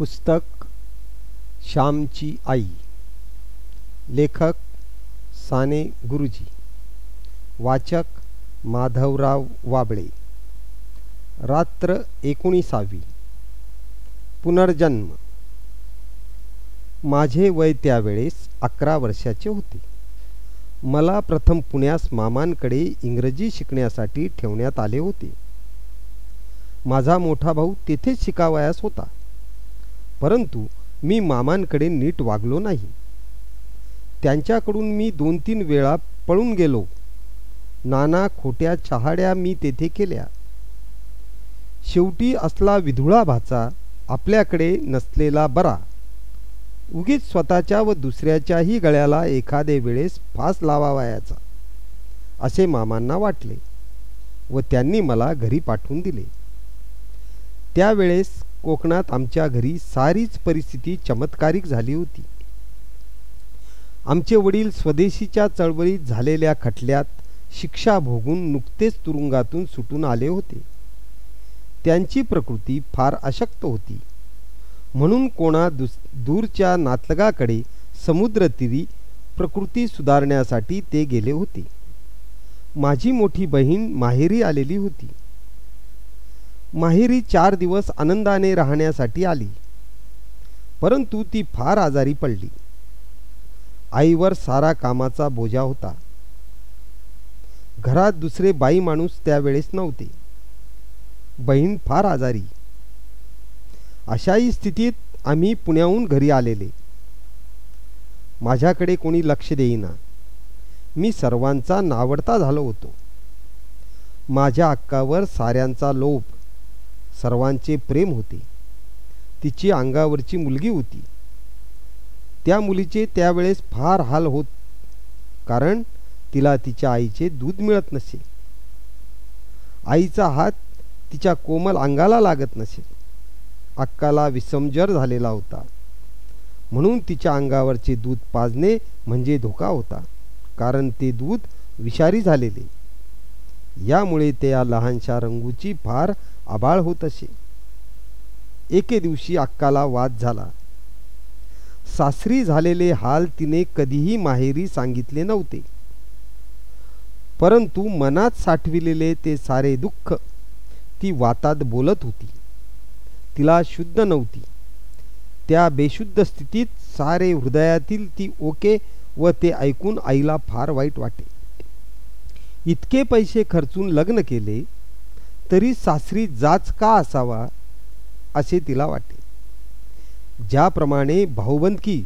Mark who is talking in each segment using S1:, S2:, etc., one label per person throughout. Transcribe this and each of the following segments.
S1: पुस्तक श्यामची आई. लेखक साने गुरुजी. वाचक माधवराव वाबळे. रात्र एकोणीसावी. पुनर्जन्म. माझे वय त्यावेळेस अकरा वर्षाचे होते. मला प्रथम पुण्यास मामांकडे इंग्रजी शिकण्यासाठी ठेवण्यात आले होते. माझा मोठा भाऊ तेथेच शिकावयास होता. परंतु मी मामांकडे नीट वागलो नाही. त्यांच्याकडून मी दोन तीन वेळा पळून गेलो. नाना खोट्या चहाड्या मी तेथे केल्या. शेवटी असला विधुळा भाचा आपल्याकडे नसलेला बरा. उगीच स्वतःच्या व दुसऱ्याच्याही गळ्याला एखादे वेळेस फास लावावयाचा असे मामांना वाटले व त्यांनी मला घरी पाठवून दिले. त्यावेळेस कोकणात आमच्या घरी सारीच परिस्थिती चमत्कारिक झाली होती. आमचे वडील स्वदेशीच्या चळवळीत झालेल्या खटल्यात शिक्षा भोगून नुकतेच तुरुंगातून सुटून आले होते. त्यांची प्रकृती फार अशक्त होती. म्हणून कोणा दुस दूरच्या नातलगाकडे समुद्रतीरी प्रकृती सुधारण्यासाठी ते गेले होते. माझी मोठी बहीण माहेरी आलेली होती. माहेरी चार दिवस आनंदाने राहण्यासाठी आली. परंतु ती फार आजारी पडली. आईवर सारा कामाचा बोजा होता. घरात दुसरे बाई माणूस त्यावेळेस नव्हते. बहीण फार आजारी. अशाही स्थितीत आम्ही पुण्याहून घरी आलेले. माझ्याकडे कोणी लक्ष देईना. मी सर्वांचा नावडता झालो होतो. माझ्या अक्कावर साऱ्यांचा लोभ सर्वांचे प्रेम होते. तिची अंगावरची मुलगी होती. त्या मुलीचे त्यावेळेस फार हाल होत कारण तिला तिच्या आईचे दूध मिळत नसे. आईचा हात तिच्या कोमल अंगाला लागत नसे. अक्काला विसमजर झालेला होता. म्हणून तिच्या अंगावरचे दूध पाजणे म्हणजे धोका होता कारण ते दूध विषारी झालेले. यामुळे त्या लहानशा रंगूची फार आबाळ होत असे. एके दिवशी अक्काला वाद झाला. सासरी झालेले हाल तिने कधीही माहेरी सांगितले नव्हते. परंतु मनात साठविलेले ते सारे दुःख ती वातात बोलत होती. तिला शुद्ध नव्हती. त्या बेशुद्ध स्थितीत सारे हृदयातील ती ओके व ते ऐकून आईला फार वाईट वाटे. इतके पैसे खर्चून लग्न केले तरी सासरी जाच का असावा असे तिला वाटे ज्याप्रमाणे भाऊबंदकी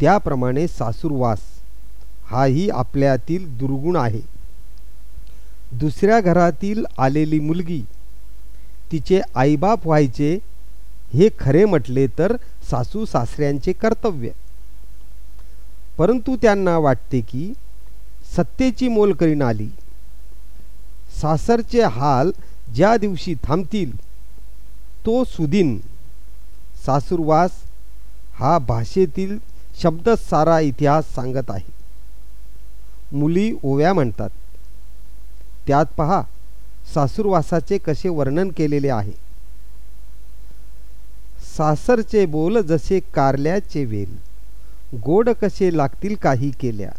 S1: त्याप्रमाणे सासूरवास हाही आपल्यातील दुर्गुण आहे. दुसऱ्या घरातील आलेली मुलगी तिचे आईबाप व्हायचे हे खरे म्हटले तर सासू सासऱ्यांचे कर्तव्य. परंतु त्यांना वाटते की सत्तेची मोल करीन आली सासरचे हाल ज्या दिवशी थांबतील तो सुदिन. सासूरवास हा भाषेतील शब्द सारा इतिहास सांगत आहे. मुली ओव्या म्हणतात. त्यात पहा सासूरवासाचे कसे वर्णन केलेले आहे. सासरचे बोल जसे कारल्याचे वेल गोड कसे लागतील काही केल्या.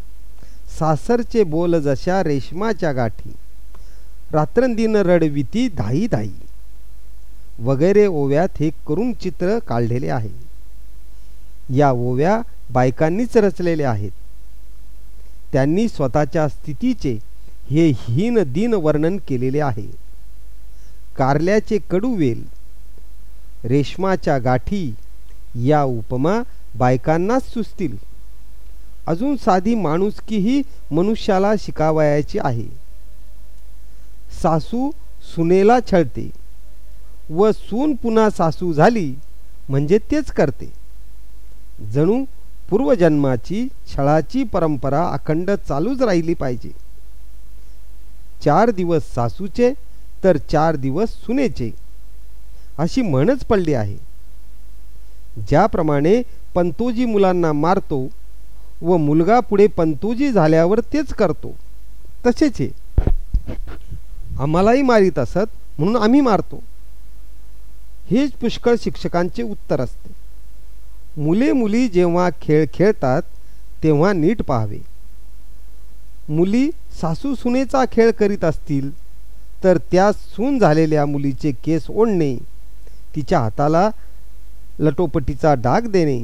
S1: सासरचे बोल जशा रेशमाच्या गाठी. रात्रंदिन रडविती धाई धाई. वगैरे ओव्यात हे करून चित्र काढलेले आहे. या ओव्या बायकांनीच रचलेल्या आहेत. त्यांनी स्वतःच्या स्थितीचे हे हीन दिन वर्णन केलेले आहे. कारल्याचे कडूवेल रेशमाच्या गाठी या उपमा बायकांनाच सुचतील. अजून साधी माणुसकीही मनुष्याला शिकावयाची आहे. सासू सुनेला छळते व सून पुन्हा सासू झाली म्हणजे तेच करते. जणू पूर्वजन्माची छळाची परंपरा अखंड चालूच राहिली पाहिजे. चार दिवस सासूचे तर चार दिवस सुनेचे अशी म्हणच पडली आहे. ज्याप्रमाणे पंतोजी मुलांना मारतो व मुलगा पुढे पंतोजी झाल्यावर तेच करतो तसेच आहे आम्हालाही मारित असत म्हणून आम्ही मारतो. हेच पुष्कळ शिक्षकांचे उत्तर असते. मुले मुली जेव्हा खेळ खेळतात तेव्हा नीट पाहावे. मुली सासू सुनेचा खेळ करीत असतील तर त्या सून झालेल्या मुलीचे केस ओढणे तिच्या हाताला लटोपटीचा डाग देणे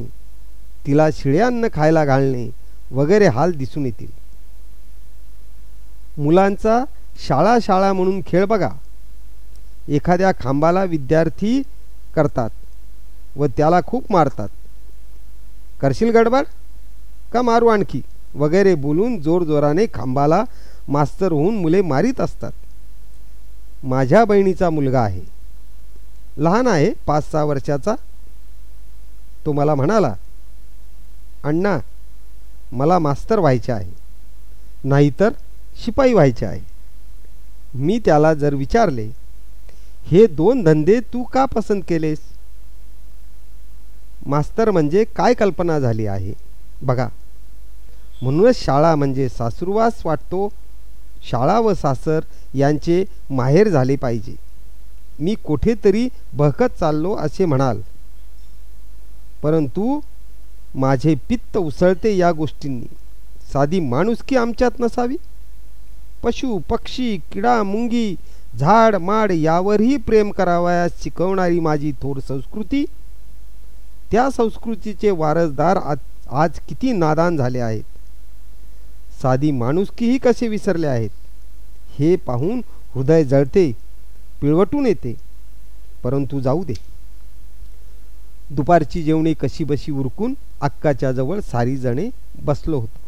S1: तिला शिळ्यान्न खायला घालणे वगैरे हाल दिसून येतील. मुलांचा शाळा शाळा म्हणून खेळ बघा. एखाद्या खांबाला विद्यार्थी करतात व त्याला खूप मारतात. करशील गडबड? का मारू आणखी? वगैरे बोलून जोरजोराने खांबाला मास्तर होऊन मुले मारीत असतात. माझ्या बहिणीचा मुलगा आहे. लहान आहे पाच सहा वर्षाचा. तो मला म्हणाला अण्णा मला मास्तर व्हायचे आहे. नाहीतर शिपाई व्हायचे आहे. मी त्याला जर विचारले हे दोन धंदे तू का पसंत केलेस? मास्तर म्हणजे काय कल्पना झाली आहे? बघा म्हणूनच शाळा म्हणजे सासुरवास वाटतो. शाळा व सासर यांचे माहेर झाले पाहिजे. मी कुठेतरी बहकत चाललो असे म्हणाल. परंतु माझे पित्त उसळते या गोष्टींनी. साधी माणुसकी आमच्यात नसावी? पशु पक्षी किडा मुंगी झाड माड यावरही प्रेम करावयास शिकवणारी माझी थोर संस्कृती. त्या संस्कृतीचे वारसदार आज आज किती नादान झाले आहेत. साधी माणुसकीही कसे विसरले आहेत. हे पाहून हृदय जळते पिळवटून येते परंतु जाऊ दे. दुपारची जेवणी कशी बशी उरकून अक्काच्या जवळ सारी जणे बसलो होतो.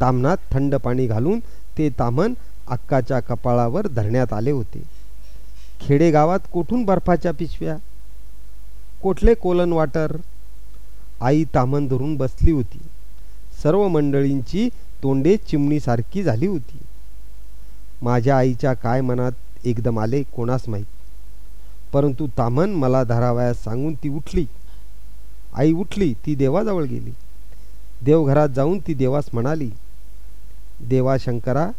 S1: तामणात थंड पाणी घालून ते तामण अक्काच्या कपाळावर धरण्यात आले होते. खेडेगावात कोठून बर्फाच्या पिशव्या? कोठले कोलन वाटर? आई तामण धरून बसली होती. सर्व मंडळींची तोंडे चिमणीसारखी झाली होती. माझ्या आईच्या काय मनात एकदम आले कोणास माहीत? परंतु तामण मला धरावयास सांगून ती उठली. आई उठली ती देवाजवळ गेली. देवघरात जाऊन ती देवास म्हणाली देवाशंकरा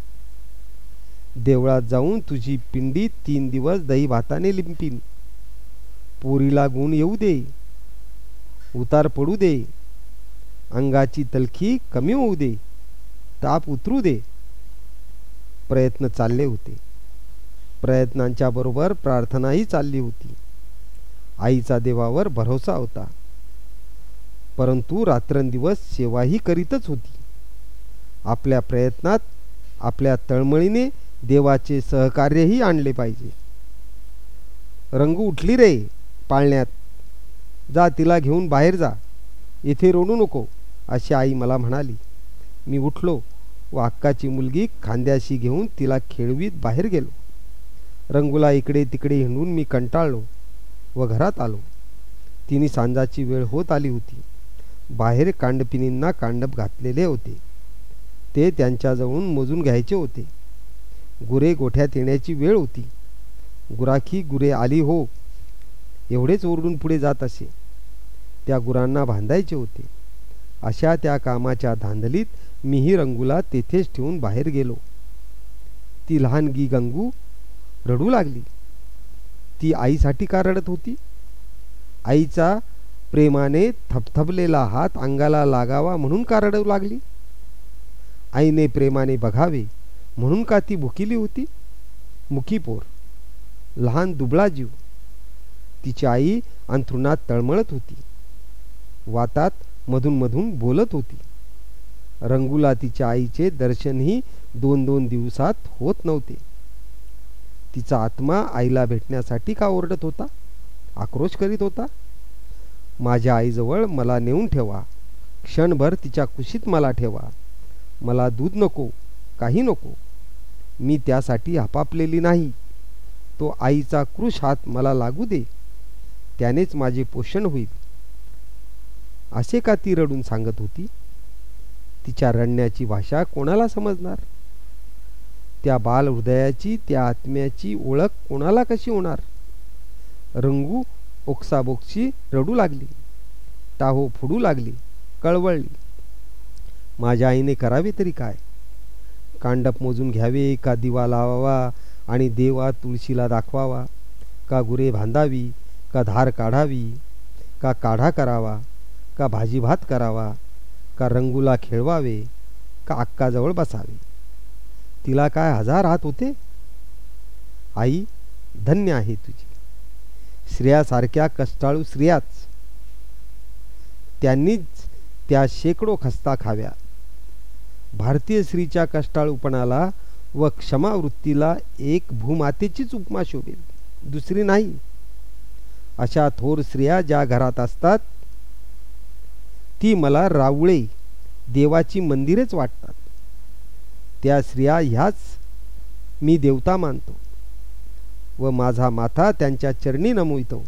S1: देवळात जाऊन तुझी पिंडी तीन दिवस दही भाताने लिंपीन. पोरीला गुण येऊ दे उतार पडू दे अंगाची तलखी कमी होऊ दे ताप उतरू दे. प्रयत्न चालले होते. प्रयत्नांच्या बरोबर प्रार्थनाही चालली होती. आईचा देवावर भरोसा होता. परंतु रात्रंदिवस सेवाही करीतच होती. आपल्या प्रयत्नात आपल्या तळमळीने देवाचे सहकार्यही आणले पाहिजे. रंगू उठली रे पाळण्यात. जा तिला घेऊन बाहेर जा. इथे रोडू नको अशी आई मला म्हणाली. मी उठलो व अक्काची मुलगी खांद्याशी घेऊन तिला खेळवीत बाहेर गेलो. रंगूला इकडे तिकडे हिंडून मी कंटाळलो व घरात आलो. तिने सांजाची वेळ होत आली होती. बाहेर कांडपिनींना कांडप घातलेले होते. ते त्यांच्याजवळून मोजून घ्यायचे होते. गुरे गोठ्यात येण्याची वेळ होती. गुराखी गुरे आली हो. एवढेच ओरडून पुढे जात असे. त्या गुरांना बांधायचे होते. अशा त्या कामाच्या धांदलीत मीही रंगूला तेथेच ठेवून बाहेर गेलो. ती लहानगी गंगू रडू लागली. ती आईसाठी का रडत होती? आईचा प्रेमाने थपथपलेला हात अंगाला लागावा म्हणून का रडू लागली? आईने प्रेमाने बघावे म्हणून का ती भुकिली होती? मुकीपोर लहान दुबळा जीव. तिची आई अंथरुणात तळमळत होती. वातात मधून मधून बोलत होती. रंगूला तिच्या आईचे दर्शनही दोन दोन दिवसात होत नव्हते. तिचा आत्मा आईला भेटण्यासाठी का ओरडत होता? आक्रोश करीत होता? माझ्या आईजवळ मला नेऊन ठेवा. क्षणभर तिच्या कुशीत मला ठेवा. मला दूध नको काही नको. मी त्यासाठी आपापलेली नाही. तो आईचा कृष हात मला लागू दे. त्यानेच माझे पोषण होईल. असे का ती रडून सांगत होती? तिच्या रडण्याची भाषा कोणाला समजणार? त्या बाल हृदयाची त्या आत्म्याची ओळख कोणाला कशी होणार? रंगू ओक्साबोक्सी रडू लागली. टाहो फुडू लागली. कळवळली. माझ्या आईने करावे तरी काय? कांडप मोजून घ्यावे का दिवा लावावा आणि देवा तुळशीला दाखवावा? का गुरे बांधावी का धार काढावी? का काढा करावा? का भाजी भात करावा? का रंगूला खेळवावे? का अक्काजवळ बसावे? तिला काय हजार हात होते? आई धन्य आहे तुझी. स्त्रियासारख्या कष्टाळू स्त्रियाच. त्यांनीच त्या शेकडो खस्ता खाव्या भारतीय स्त्रीच्या कष्टाळूपणाला व क्षमावृत्तीला एक भूमातेचीच उपमा शोभेल. दुसरी नाही. अशा थोर स्त्रिया ज्या घरात असतात ती मला रावळे देवाची मंदिरेच वाटतात. त्या स्त्रिया ह्याच मी देवता मानतो व माझा माथा त्यांच्या चरणी नमवितो.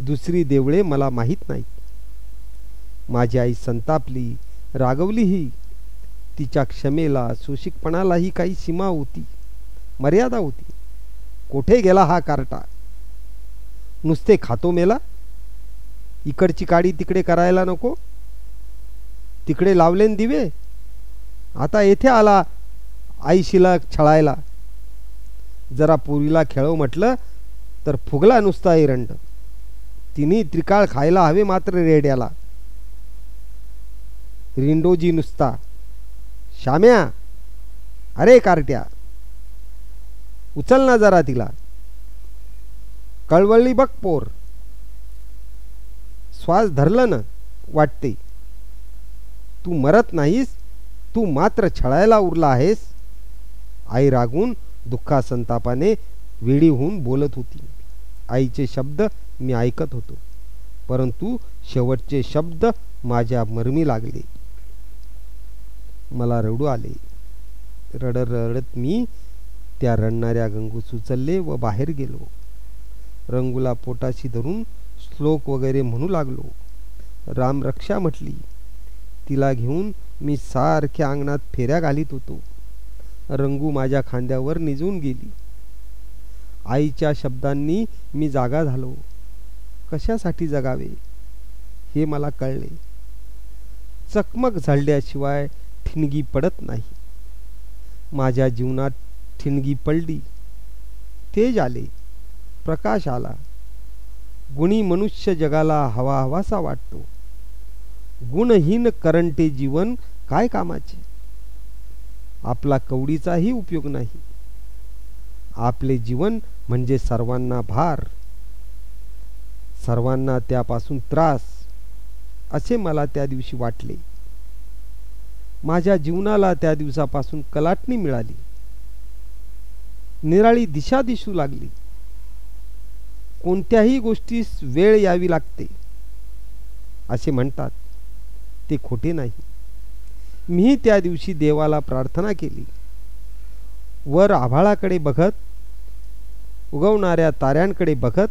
S1: दुसरी देवळे मला माहीत नाहीत. माझी आई संतापली रागवलीही तिच्या क्षमेला सुशिकपणालाही काही सीमा होती. मर्यादा होती. कोठे गेला हा कार्टा? नुसते खातो मेला? इकडची काडी तिकडे करायला नको? तिकडे लावलेन दिवे? आता येथे आला आईशीला छळायला. जरा पुरीला खेळव म्हटलं तर फुगला नुसता एरंड तिने त्रिकाळ खायला हवे मात्र रेड्याला. रिंडोजी नुसता. श्याम्या अरे कार्ट्या. उचल ना जरा तिला. कळवळली बघ पोर. श्वास धरलं ना वाटते. तू मरत नाहीस तू मात्र छळायला उरला आहेस. आई रागून दुःखा संतापाने विडीहून बोलत होती. आईचे शब्द मी ऐकत होतो. परंतु शेवटचे शब्द माझ्या मरमी लागले. मला रडू आले. रडत रडत मी त्या रडणाऱ्या गंगूस उचलले व बाहेर गेलो. रंगूला पोटाशी धरून श्लोक वगैरे म्हणू लागलो. रामरक्षा म्हटली. तिला घेऊन मी सारख्या अंगणात फेऱ्या घालीत होतो. रंगू माझ्या खांद्यावर निजून गेली. आईच्या शब्दांनी मी जागा झालो. कशासाठी जगावे? हे मला कळले. चकमक झाडल्याशिवाय ठिणगी पडत नाही. माझ्या जीवनात ठिणगी पडली. तेज आले. प्रकाश आला. गुणी मनुष्य जगाला हवा हवासा वाटतो. गुणहीन करंटे जीवन काय कामाचे? आपला कवडीचाही उपयोग नाही. आपले जीवन म्हणजे सर्वांना भार. सर्वांना त्यापासून त्रास. असे मला त्या दिवशी वाटले. माझ्या जीवनाला त्या दिवसापासून कलाटणी मिळाली. निराळी दिशा दिसू लागली. कोणत्याही गोष्टीस वेळ यावी लागते असे म्हणतात. ते खोटे नाही. मी त्या दिवशी देवाला प्रार्थना केली. वर आभाळाकडे बघत उगवणाऱ्या ताऱ्यांकडे बघत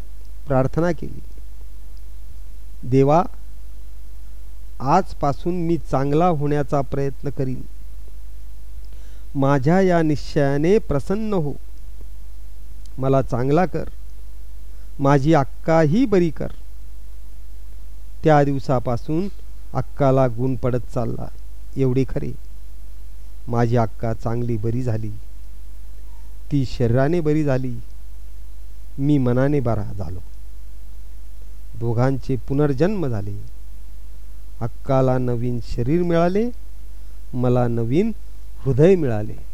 S1: प्रार्थना केली. देवा आजपासून मी चांगला होण्याचा प्रयत्न करीन. माझ्या या निश्चयाने प्रसन्न हो. मला चांगला कर. माझी अक्काही बरी कर. त्या दिवसापासून अक्काला गुण पडत चालला. एवढे खरे. माझी अक्का चांगली बरी झाली. ती शरीराने बरी झाली. मी मनाने बरा झालो. दोघांचे पुनर्जन्म झाले. अक्काला नवीन शरीर मिळाले मला नवीन हृदय मिळाले.